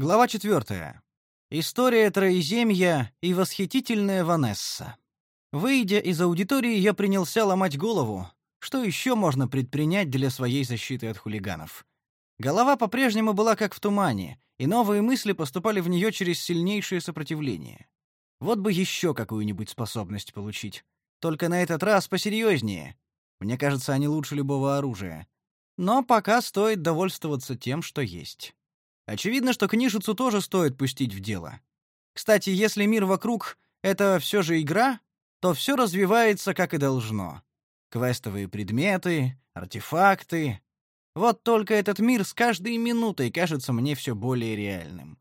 Глава четвертая. История Троеземья и восхитительная Ванесса. Выйдя из аудитории, я принялся ломать голову, что еще можно предпринять для своей защиты от хулиганов. Голова по-прежнему была как в тумане, и новые мысли поступали в нее через сильнейшее сопротивление. Вот бы еще какую-нибудь способность получить. Только на этот раз посерьезнее. Мне кажется, они лучше любого оружия. Но пока стоит довольствоваться тем, что есть. Очевидно, что книжицу тоже стоит пустить в дело. Кстати, если мир вокруг — это все же игра, то все развивается как и должно. Квестовые предметы, артефакты. Вот только этот мир с каждой минутой кажется мне все более реальным.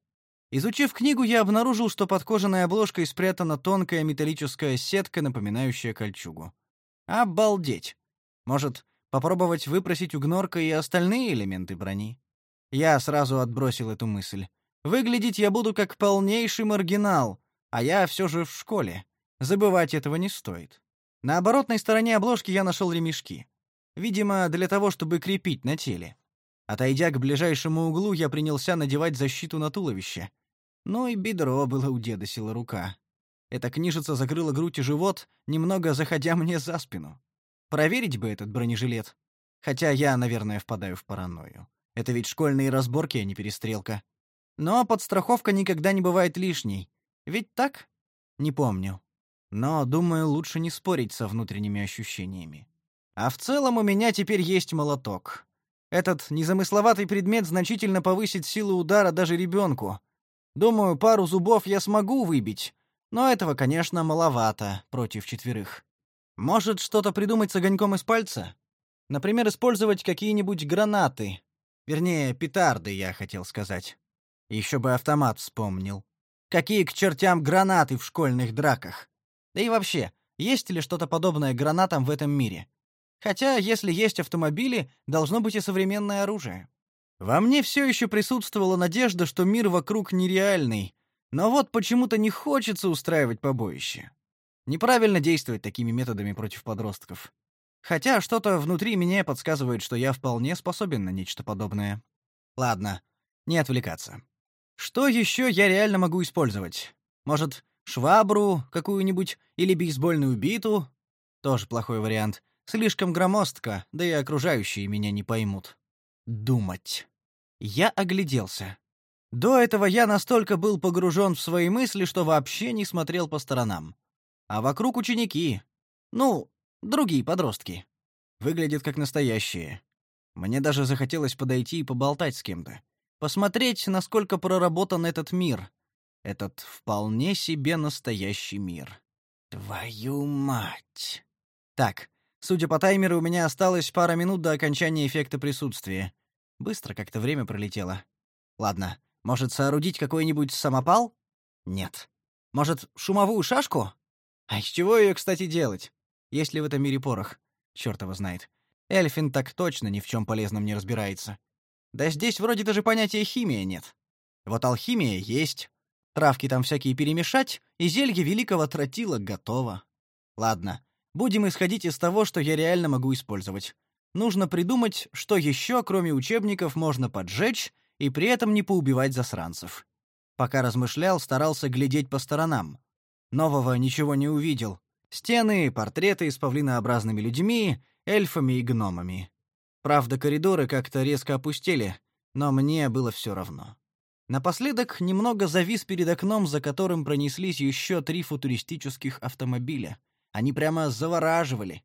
Изучив книгу, я обнаружил, что под кожаной обложкой спрятана тонкая металлическая сетка, напоминающая кольчугу. Обалдеть! Может, попробовать выпросить у Гнорка и остальные элементы брони? Я сразу отбросил эту мысль. Выглядеть я буду как полнейший маргинал, а я все же в школе. Забывать этого не стоит. На оборотной стороне обложки я нашел ремешки. Видимо, для того, чтобы крепить на теле. Отойдя к ближайшему углу, я принялся надевать защиту на туловище. Ну и бедро было у деда сила рука. Эта книжица закрыла грудь и живот, немного заходя мне за спину. Проверить бы этот бронежилет. Хотя я, наверное, впадаю в паранойю. Это ведь школьные разборки, а не перестрелка. Но подстраховка никогда не бывает лишней. Ведь так? Не помню. Но, думаю, лучше не спорить со внутренними ощущениями. А в целом у меня теперь есть молоток. Этот незамысловатый предмет значительно повысит силу удара даже ребенку. Думаю, пару зубов я смогу выбить, но этого, конечно, маловато против четверых. Может, что-то придумать с огоньком из пальца? Например, использовать какие-нибудь гранаты, Вернее, петарды, я хотел сказать. Еще бы автомат вспомнил. Какие к чертям гранаты в школьных драках? Да и вообще, есть ли что-то подобное гранатам в этом мире? Хотя, если есть автомобили, должно быть и современное оружие. Во мне все еще присутствовала надежда, что мир вокруг нереальный, но вот почему-то не хочется устраивать побоище. Неправильно действовать такими методами против подростков. Хотя что-то внутри меня подсказывает, что я вполне способен на нечто подобное. Ладно, не отвлекаться. Что еще я реально могу использовать? Может, швабру какую-нибудь или бейсбольную биту? Тоже плохой вариант. Слишком громоздко, да и окружающие меня не поймут. Думать. Я огляделся. До этого я настолько был погружен в свои мысли, что вообще не смотрел по сторонам. А вокруг ученики. Ну, Другие подростки. Выглядят как настоящие. Мне даже захотелось подойти и поболтать с кем-то. Посмотреть, насколько проработан этот мир. Этот вполне себе настоящий мир. Твою мать. Так, судя по таймеру, у меня осталось пара минут до окончания эффекта присутствия. Быстро как-то время пролетело. Ладно, может, соорудить какой-нибудь самопал? Нет. Может, шумовую шашку? А из чего ее, кстати, делать? Есть ли в этом мире порох? Чёрт его знает. Эльфин так точно ни в чем полезном не разбирается. Да здесь вроде даже понятия химия нет. Вот алхимия есть. Травки там всякие перемешать, и зелье великого тротила готово. Ладно, будем исходить из того, что я реально могу использовать. Нужно придумать, что еще, кроме учебников, можно поджечь и при этом не поубивать засранцев. Пока размышлял, старался глядеть по сторонам. Нового ничего не увидел. Стены, портреты с павлинообразными людьми, эльфами и гномами. Правда, коридоры как-то резко опустели, но мне было все равно. Напоследок немного завис перед окном, за которым пронеслись еще три футуристических автомобиля. Они прямо завораживали,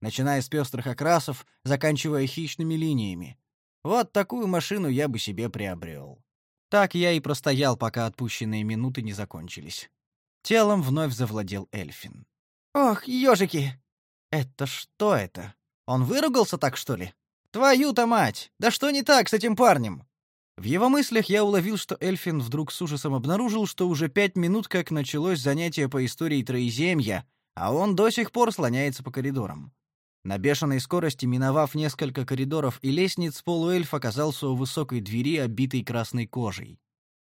начиная с пестрых окрасов, заканчивая хищными линиями. Вот такую машину я бы себе приобрел. Так я и простоял, пока отпущенные минуты не закончились. Телом вновь завладел Эльфин. «Ох, ежики!» «Это что это? Он выругался так, что ли?» «Твою-то мать! Да что не так с этим парнем?» В его мыслях я уловил, что Эльфин вдруг с ужасом обнаружил, что уже пять минут как началось занятие по истории Троеземья, а он до сих пор слоняется по коридорам. На бешеной скорости, миновав несколько коридоров и лестниц, полуэльф оказался у высокой двери, обитой красной кожей.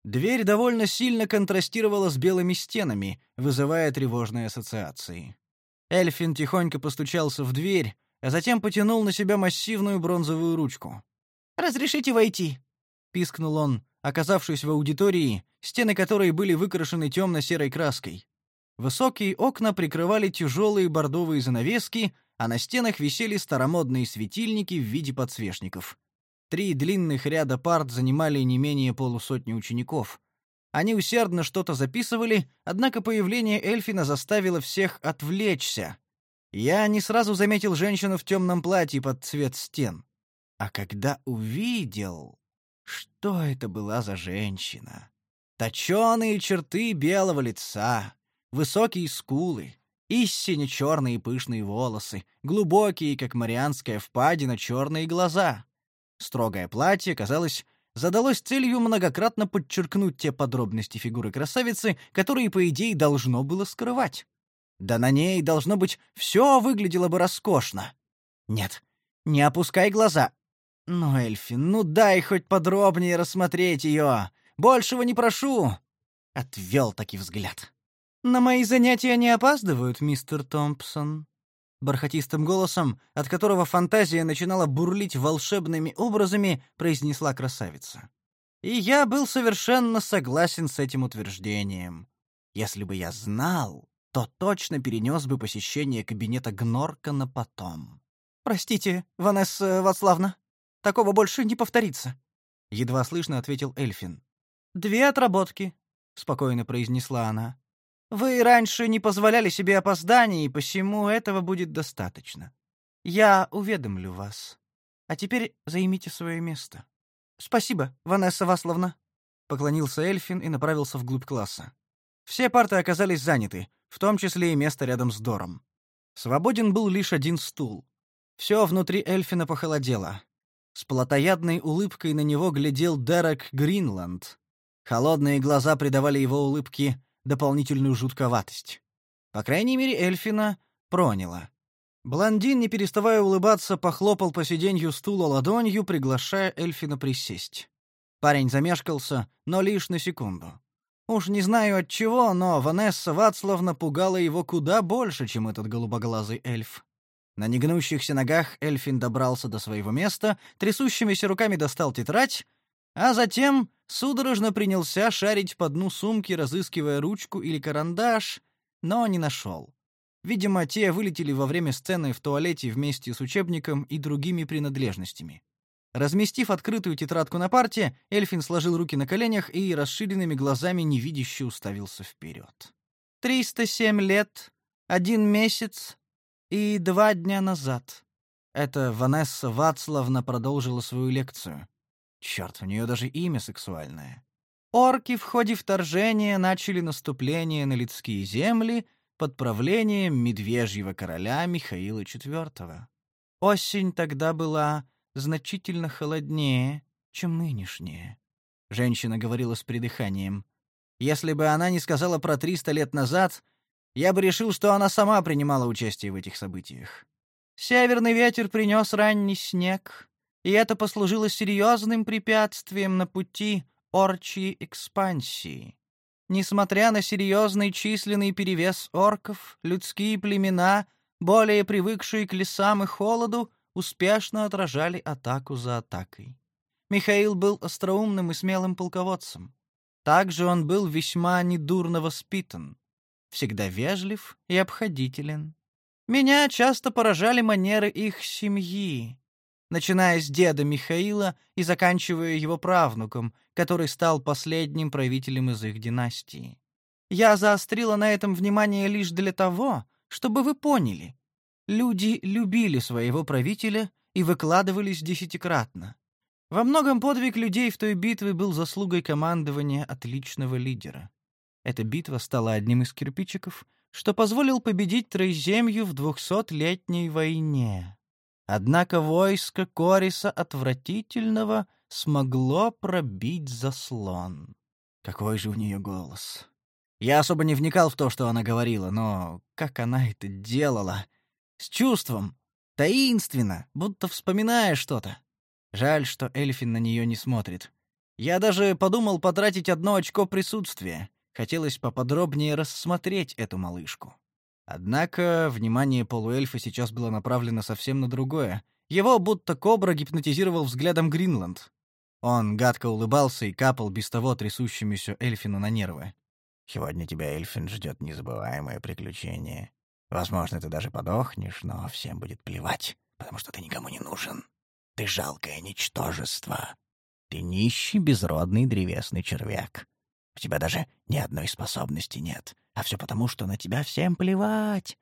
Дверь довольно сильно контрастировала с белыми стенами, вызывая тревожные ассоциации. Эльфин тихонько постучался в дверь, а затем потянул на себя массивную бронзовую ручку. «Разрешите войти?» — пискнул он, оказавшись в аудитории, стены которой были выкрашены темно-серой краской. Высокие окна прикрывали тяжелые бордовые занавески, а на стенах висели старомодные светильники в виде подсвечников. Три длинных ряда парт занимали не менее полусотни учеников. Они усердно что-то записывали, однако появление Эльфина заставило всех отвлечься. Я не сразу заметил женщину в темном платье под цвет стен. А когда увидел, что это была за женщина? Точеные черты белого лица, высокие скулы, истинно черные пышные волосы, глубокие, как марианская впадина, черные глаза. Строгое платье, казалось, задалось целью многократно подчеркнуть те подробности фигуры красавицы, которые, по идее, должно было скрывать. Да на ней, должно быть, все выглядело бы роскошно. Нет, не опускай глаза. Ну, Эльфин, ну дай хоть подробнее рассмотреть ее. Большего не прошу. Отвел таки взгляд. На мои занятия не опаздывают, мистер Томпсон бархатистым голосом, от которого фантазия начинала бурлить волшебными образами, произнесла красавица. И я был совершенно согласен с этим утверждением. Если бы я знал, то точно перенес бы посещение кабинета Гнорка на потом. «Простите, Ванесса Вацлавна, такого больше не повторится», — едва слышно ответил Эльфин. «Две отработки», — спокойно произнесла она. Вы раньше не позволяли себе опозданий, и посему этого будет достаточно. Я уведомлю вас. А теперь займите свое место. Спасибо, Ванесса Васловна, поклонился Эльфин и направился вглубь класса. Все парты оказались заняты, в том числе и место рядом с Дором. Свободен был лишь один стул. Все внутри Эльфина похолодело. С плотоядной улыбкой на него глядел Дерек Гринланд. Холодные глаза придавали его улыбке дополнительную жутковатость. По крайней мере, Эльфина проняло. Блондин, не переставая улыбаться, похлопал по сиденью стула ладонью, приглашая Эльфина присесть. Парень замешкался, но лишь на секунду. Уж не знаю от чего, но Ванесса Вацлавна пугала его куда больше, чем этот голубоглазый эльф. На негнущихся ногах Эльфин добрался до своего места, трясущимися руками достал тетрадь, а затем судорожно принялся шарить по дну сумки, разыскивая ручку или карандаш, но не нашел. Видимо, те вылетели во время сцены в туалете вместе с учебником и другими принадлежностями. Разместив открытую тетрадку на парте, Эльфин сложил руки на коленях и расширенными глазами невидяще уставился вперед. «Триста семь лет, один месяц и два дня назад». Это Ванесса Вацлавна продолжила свою лекцию. Черт, у нее даже имя сексуальное. Орки в ходе вторжения начали наступление на людские земли под правлением медвежьего короля Михаила IV. Осень тогда была значительно холоднее, чем нынешняя. Женщина говорила с придыханием. Если бы она не сказала про триста лет назад, я бы решил, что она сама принимала участие в этих событиях. Северный ветер принес ранний снег, и это послужило серьезным препятствием на пути орчьей экспансии. Несмотря на серьезный численный перевес орков, людские племена, более привыкшие к лесам и холоду, успешно отражали атаку за атакой. Михаил был остроумным и смелым полководцем. Также он был весьма недурно воспитан, всегда вежлив и обходителен. Меня часто поражали манеры их семьи начиная с деда Михаила и заканчивая его правнуком, который стал последним правителем из их династии. Я заострила на этом внимание лишь для того, чтобы вы поняли. Люди любили своего правителя и выкладывались десятикратно. Во многом подвиг людей в той битве был заслугой командования отличного лидера. Эта битва стала одним из кирпичиков, что позволил победить Троеземью в двухсотлетней войне. Однако войско Кориса отвратительного смогло пробить заслон. Какой же у нее голос. Я особо не вникал в то, что она говорила, но как она это делала. С чувством, таинственно, будто вспоминая что-то. Жаль, что Эльфин на нее не смотрит. Я даже подумал потратить одно очко присутствия. Хотелось поподробнее рассмотреть эту малышку. Однако внимание полуэльфа сейчас было направлено совсем на другое. Его будто кобра гипнотизировал взглядом Гринланд. Он гадко улыбался и капал без того трясущемуся Эльфину на нервы. «Сегодня тебя, Эльфин, ждет незабываемое приключение. Возможно, ты даже подохнешь, но всем будет плевать, потому что ты никому не нужен. Ты жалкое ничтожество. Ты нищий, безродный древесный червяк. У тебя даже ни одной способности нет, а все потому, что на тебя всем плевать.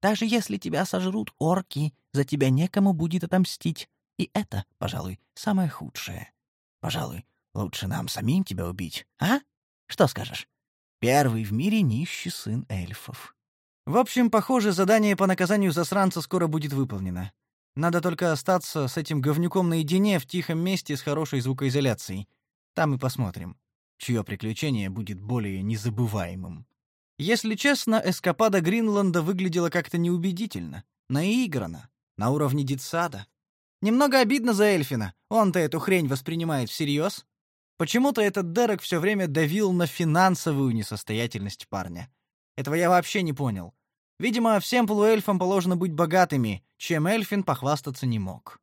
Даже если тебя сожрут орки, за тебя некому будет отомстить. И это, пожалуй, самое худшее. Пожалуй, лучше нам самим тебя убить, а? Что скажешь? Первый в мире нищий сын эльфов. В общем, похоже, задание по наказанию засранца скоро будет выполнено. Надо только остаться с этим говнюком наедине в тихом месте с хорошей звукоизоляцией. Там и посмотрим, чье приключение будет более незабываемым. Если честно, эскапада Гринланда выглядела как-то неубедительно, наигранно, на уровне детсада. Немного обидно за Эльфина, он-то эту хрень воспринимает всерьез. Почему-то этот Дерек все время давил на финансовую несостоятельность парня. Этого я вообще не понял. Видимо, всем полуэльфам положено быть богатыми, чем Эльфин похвастаться не мог.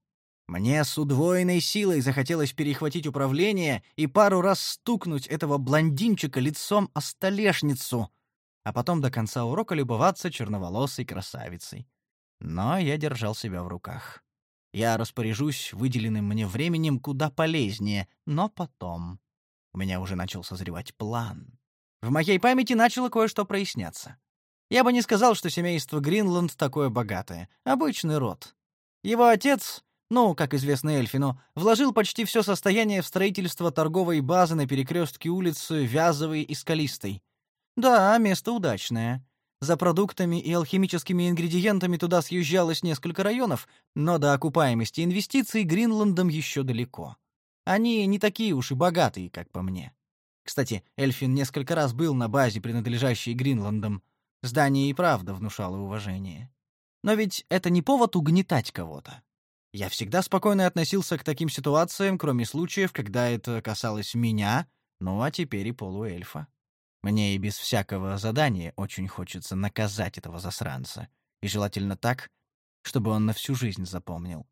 Мне с удвоенной силой захотелось перехватить управление и пару раз стукнуть этого блондинчика лицом о столешницу, а потом до конца урока любоваться черноволосой красавицей. Но я держал себя в руках. Я распоряжусь выделенным мне временем куда полезнее, но потом. У меня уже начал созревать план. В моей памяти начало кое-что проясняться. Я бы не сказал, что семейство Гринланд такое богатое. Обычный род. Его отец, ну, как известно Эльфину, вложил почти все состояние в строительство торговой базы на перекрестке улицы Вязовой и Скалистой. Да, место удачное. За продуктами и алхимическими ингредиентами туда съезжалось несколько районов, но до окупаемости инвестиций Гринландам еще далеко. Они не такие уж и богатые, как по мне. Кстати, Эльфин несколько раз был на базе, принадлежащей Гринландам. Здание и правда внушало уважение. Но ведь это не повод угнетать кого-то. Я всегда спокойно относился к таким ситуациям, кроме случаев, когда это касалось меня, ну а теперь и полуэльфа. Мне и без всякого задания очень хочется наказать этого засранца. И желательно так, чтобы он на всю жизнь запомнил.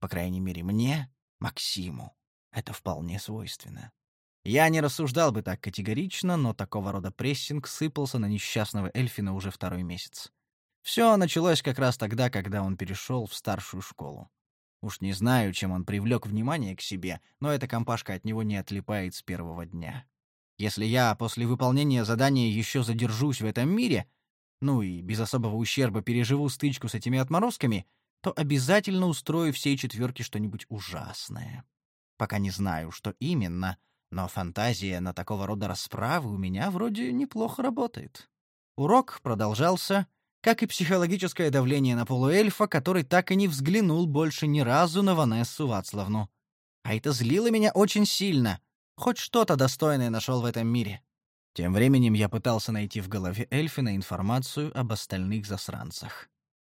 По крайней мере, мне, Максиму, это вполне свойственно. Я не рассуждал бы так категорично, но такого рода прессинг сыпался на несчастного Эльфина уже второй месяц. Все началось как раз тогда, когда он перешел в старшую школу. Уж не знаю, чем он привлек внимание к себе, но эта компашка от него не отлипает с первого дня. Если я после выполнения задания еще задержусь в этом мире, ну и без особого ущерба переживу стычку с этими отморозками, то обязательно устрою всей четверке что-нибудь ужасное. Пока не знаю, что именно, но фантазия на такого рода расправы у меня вроде неплохо работает. Урок продолжался, как и психологическое давление на полуэльфа, который так и не взглянул больше ни разу на Ванессу Вацлавну. А это злило меня очень сильно, Хоть что-то достойное нашел в этом мире. Тем временем я пытался найти в голове Эльфина информацию об остальных засранцах.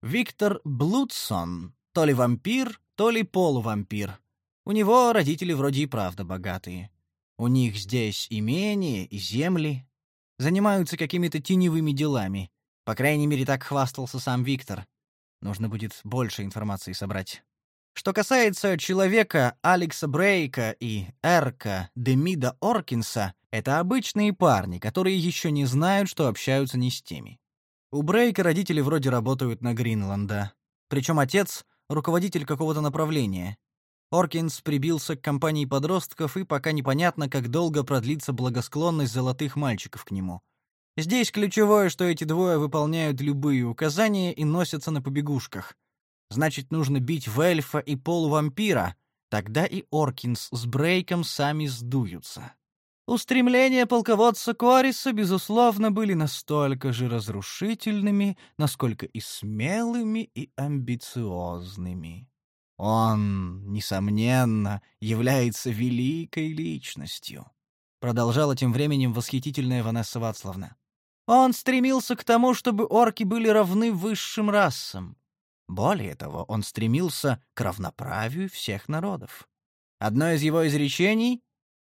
Виктор Блудсон, то ли вампир, то ли полувампир. У него родители вроде и правда богатые. У них здесь имение и земли. Занимаются какими-то теневыми делами. По крайней мере, так хвастался сам Виктор. Нужно будет больше информации собрать. Что касается человека Алекса Брейка и Эрка Демида Оркинса, это обычные парни, которые еще не знают, что общаются не с теми. У Брейка родители вроде работают на Гринланда. Причем отец — руководитель какого-то направления. Оркинс прибился к компании подростков, и пока непонятно, как долго продлится благосклонность золотых мальчиков к нему. Здесь ключевое, что эти двое выполняют любые указания и носятся на побегушках. Значит, нужно бить в эльфа и полувампира. Тогда и Оркинс с Брейком сами сдуются. Устремления полководца Кориса, безусловно, были настолько же разрушительными, насколько и смелыми, и амбициозными. Он, несомненно, является великой личностью. Продолжала тем временем восхитительная Ванесса Вацлавна. Он стремился к тому, чтобы орки были равны высшим расам. Более того, он стремился к равноправию всех народов. Одно из его изречений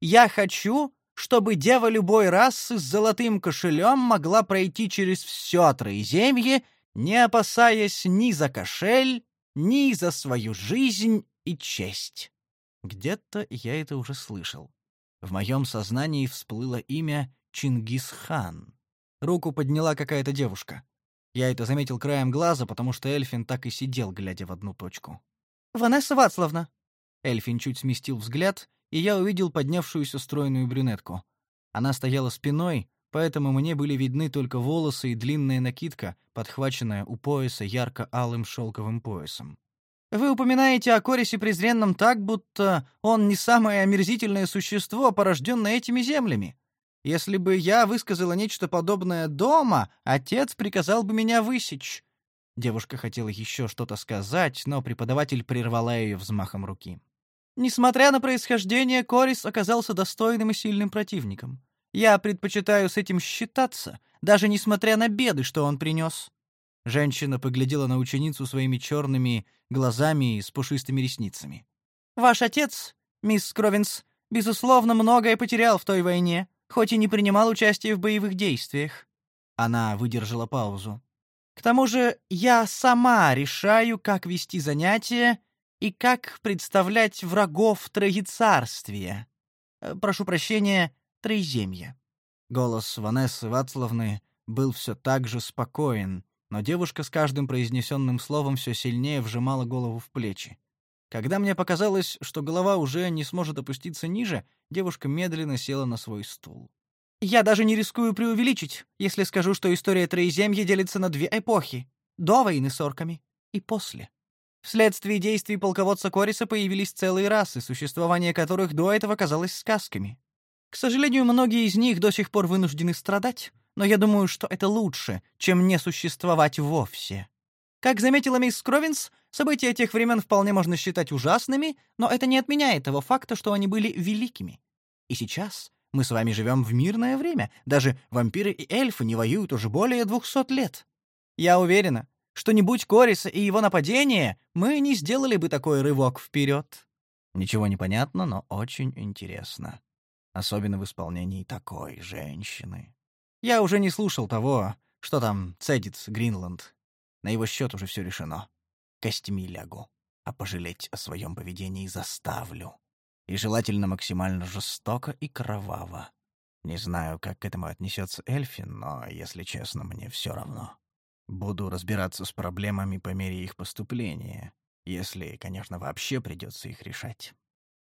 «Я хочу, чтобы дева любой расы с золотым кошелем могла пройти через все троеземье, не опасаясь ни за кошель, ни за свою жизнь и честь». Где-то я это уже слышал. В моем сознании всплыло имя Чингисхан. Руку подняла какая-то девушка. Я это заметил краем глаза, потому что Эльфин так и сидел, глядя в одну точку. «Ванесса Вацлавна!» Эльфин чуть сместил взгляд, и я увидел поднявшуюся стройную брюнетку. Она стояла спиной, поэтому мне были видны только волосы и длинная накидка, подхваченная у пояса ярко-алым шелковым поясом. Вы упоминаете о Корисе презренном так, будто он не самое омерзительное существо, порожденное этими землями. Если бы я высказала нечто подобное дома, отец приказал бы меня высечь. Девушка хотела еще что-то сказать, но преподаватель прервала ее взмахом руки. Несмотря на происхождение, Корис оказался достойным и сильным противником. Я предпочитаю с этим считаться, даже несмотря на беды, что он принес. Женщина поглядела на ученицу своими черными глазами и с пушистыми ресницами. «Ваш отец, мисс Кровинс, безусловно, многое потерял в той войне, хоть и не принимал участия в боевых действиях». Она выдержала паузу. «К тому же я сама решаю, как вести занятия и как представлять врагов Троецарствия. Э, прошу прощения, Троеземья». Голос Ванессы Вацлавны был все так же спокоен, но девушка с каждым произнесенным словом все сильнее вжимала голову в плечи. Когда мне показалось, что голова уже не сможет опуститься ниже, девушка медленно села на свой стул. «Я даже не рискую преувеличить, если скажу, что история Троеземья делится на две эпохи — до войны с орками и после. Вследствие действий полководца Кориса появились целые расы, существование которых до этого казалось сказками. К сожалению, многие из них до сих пор вынуждены страдать, но я думаю, что это лучше, чем не существовать вовсе. Как заметила мисс Кровинс, события тех времен вполне можно считать ужасными, но это не отменяет того факта, что они были великими. И сейчас мы с вами живем в мирное время, даже вампиры и эльфы не воюют уже более двухсот лет. Я уверена, что не будь Кориса и его нападения, мы не сделали бы такой рывок вперед. Ничего не понятно, но очень интересно. Особенно в исполнении такой женщины. Я уже не слушал того, что там цедит Гринланд. На его счет уже все решено. Костями лягу, а пожалеть о своем поведении заставлю. И желательно максимально жестоко и кроваво. Не знаю, как к этому отнесется Эльфин, но, если честно, мне все равно. Буду разбираться с проблемами по мере их поступления, если, конечно, вообще придется их решать.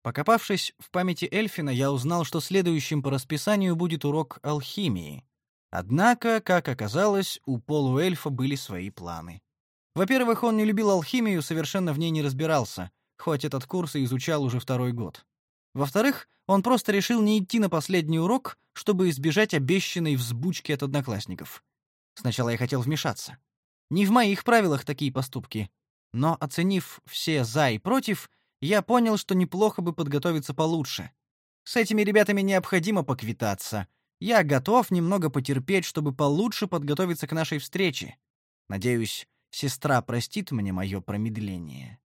Покопавшись в памяти Эльфина, я узнал, что следующим по расписанию будет урок алхимии, Однако, как оказалось, у полуэльфа были свои планы. Во-первых, он не любил алхимию, совершенно в ней не разбирался, хоть этот курс и изучал уже второй год. Во-вторых, он просто решил не идти на последний урок, чтобы избежать обещанной взбучки от одноклассников. Сначала я хотел вмешаться. Не в моих правилах такие поступки. Но, оценив все «за» и «против», я понял, что неплохо бы подготовиться получше. С этими ребятами необходимо поквитаться, я готов немного потерпеть, чтобы получше подготовиться к нашей встрече. Надеюсь, сестра простит мне мое промедление.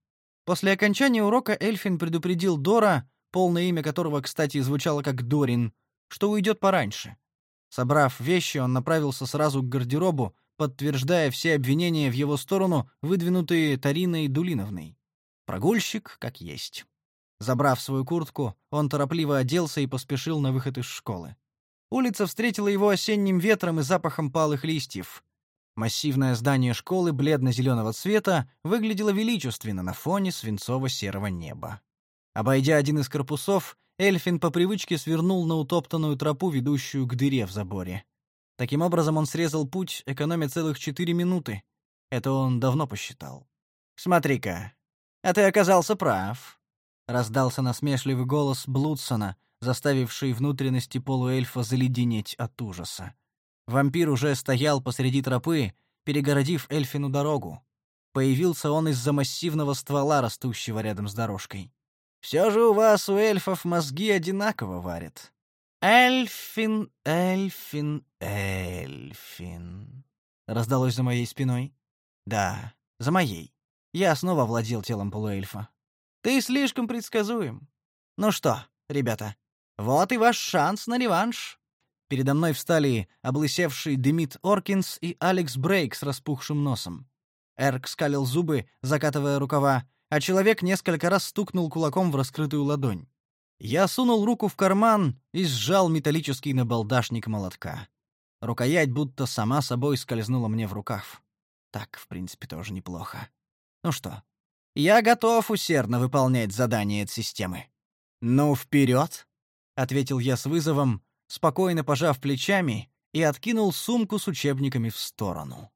После окончания урока Эльфин предупредил Дора, полное имя которого, кстати, звучало как Дорин, что уйдет пораньше. Собрав вещи, он направился сразу к гардеробу, подтверждая все обвинения в его сторону, выдвинутые Тариной Дулиновной. Прогульщик как есть. Забрав свою куртку, он торопливо оделся и поспешил на выход из школы. Улица встретила его осенним ветром и запахом палых листьев. Массивное здание школы бледно-зеленого цвета выглядело величественно на фоне свинцово-серого неба. Обойдя один из корпусов, Эльфин по привычке свернул на утоптанную тропу, ведущую к дыре в заборе. Таким образом он срезал путь, экономя целых четыре минуты. Это он давно посчитал. «Смотри-ка, а ты оказался прав», — раздался насмешливый голос Блудсона, заставивший внутренности полуэльфа заледенеть от ужаса. Вампир уже стоял посреди тропы, перегородив эльфину дорогу. Появился он из-за массивного ствола, растущего рядом с дорожкой. «Все же у вас, у эльфов, мозги одинаково варят». «Эльфин, эльфин, эльфин», — раздалось за моей спиной. «Да, за моей. Я снова владел телом полуэльфа. Ты слишком предсказуем. Ну что, ребята, вот и ваш шанс на реванш. Передо мной встали облысевший Демид Оркинс и Алекс Брейк с распухшим носом. Эрк скалил зубы, закатывая рукава, а человек несколько раз стукнул кулаком в раскрытую ладонь. Я сунул руку в карман и сжал металлический набалдашник молотка. Рукоять будто сама собой скользнула мне в рукав. Так, в принципе, тоже неплохо. Ну что, я готов усердно выполнять задания от системы. Ну, вперед! ответил я с вызовом, спокойно пожав плечами и откинул сумку с учебниками в сторону.